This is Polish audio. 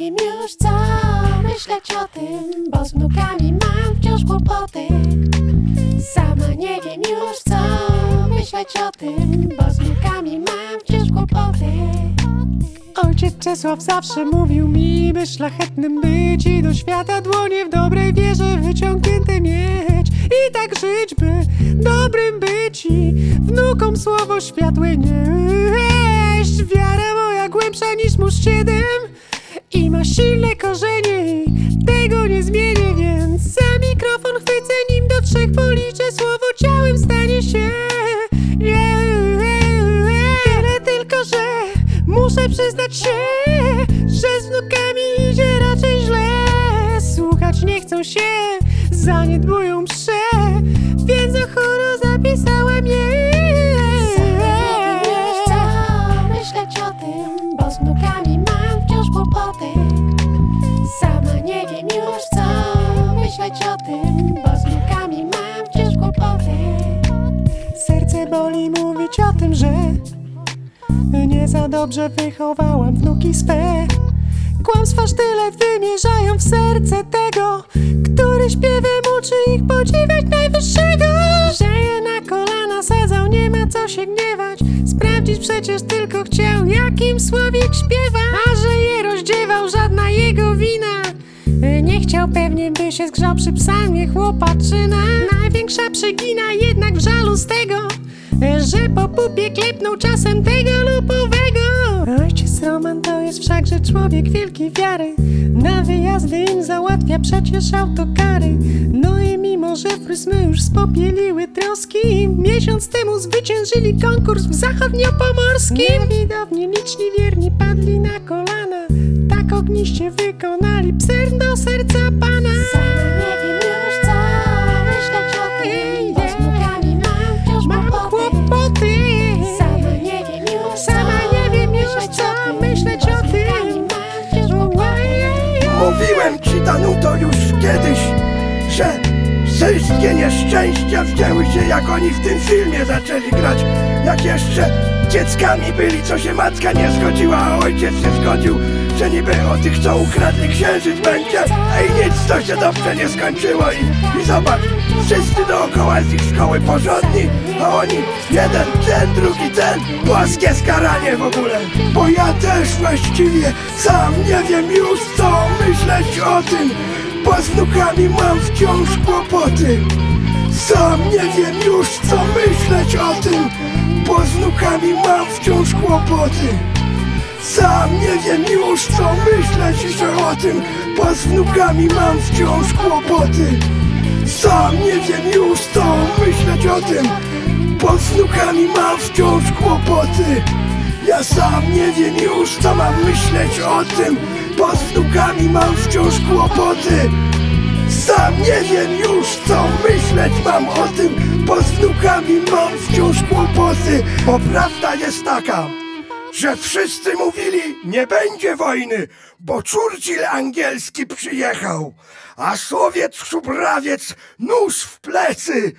Nie wiem już co myśleć o tym, bo z wnukami mam wciąż kłopoty. Sama nie wiem już co myśleć o tym, bo z wnukami mam wciąż kłopoty. Ojciec Czesław zawsze mówił mi, by szlachetnym być i do świata dłonie w dobrej wierze wyciągnięte mieć. I tak żyć by dobrym być i wnukom słowo światłe nieść. Wiara moja głębsza niż mórz siedem i ma silne korzenie tego nie zmienię, więc za mikrofon chwycę nim do trzech policzę, słowo ciałem stanie się. Tyle tylko, że muszę przyznać się, że z wnukami idzie raczej źle. Słuchać nie chcą się, zaniedbują msze, więc o chóro zapisałem je. Już co myśleć o tym Bo z wnukami wciąż kłopoty Sama nie wiem już co myśleć o tym Bo z wnukami mam wciąż kłopoty Serce boli mówić o tym, że nie za dobrze wychowałam wnuki swe. Kłamstwa sztylet wymierzają w serce tego, który śpiewem uczy ich podziwiać najwyższego. Że je na kolana sadzał, nie ma co się gniewać. Sprawdzić przecież tylko chciał, jakim słowik śpiewa. Rozdziewał, żadna jego wina. Nie chciał pewnie, by się zgrzał przy psalmie chłopaczyna. Największa przegina jednak w żalu z tego Że po pupie klepnął czasem tego lub owego Ojciec Roman to jest wszakże człowiek wielkiej wiary. Na wyjazdy im załatwia przecież autokary. No i mimo, że fryzmy już spopieliły troski Miesiąc temu zwyciężyli konkurs w zachodniopomorskim. Widowni liczni wierni padli na kolana Ogniście wykonali pser do serca Pana. Sama nie wiem już co myśleć o tym. Bo z wnukami mam wciąż Mam kłopoty. Sama nie wiem już Sama co nie wiem już co myśleć o tym. Mówiłem ci Danuto już kiedyś, że wszystkie nieszczęścia wzięły się jak oni w tym filmie zaczęli grać. Jak jeszcze dzieckami byli, co się matka nie zgodziła, a ojciec się zgodził Że niby o tych, co ukradli księżyc będzie Ej nic, to się dobrze nie skończyło i, i zobacz Wszyscy dookoła z ich szkoły porządni A oni, jeden ten, drugi ten Płaskie skaranie w ogóle. Bo ja też właściwie sam nie wiem już co myśleć o tym Bo z wnukami mam wciąż kłopoty. Sam nie wiem już co myśleć o tym Bo z wnukami mam wciąż kłopoty sam nie wiem już co myśleć że o tym Bo z wnukami mam wciąż kłopoty. Sam nie wiem już co myśleć o tym Bo z wnukami mam wciąż kłopoty. Ja sam nie wiem już co mam myśleć o tym Bo z wnukami mam wciąż kłopoty. Sam nie wiem już co myśleć mam o tym Bo z wnukami mam wciąż kłopoty. Bo prawda jest taka że wszyscy mówili nie będzie wojny, bo Churchill angielski przyjechał, a Sowiet szubrawiec nóż w plecy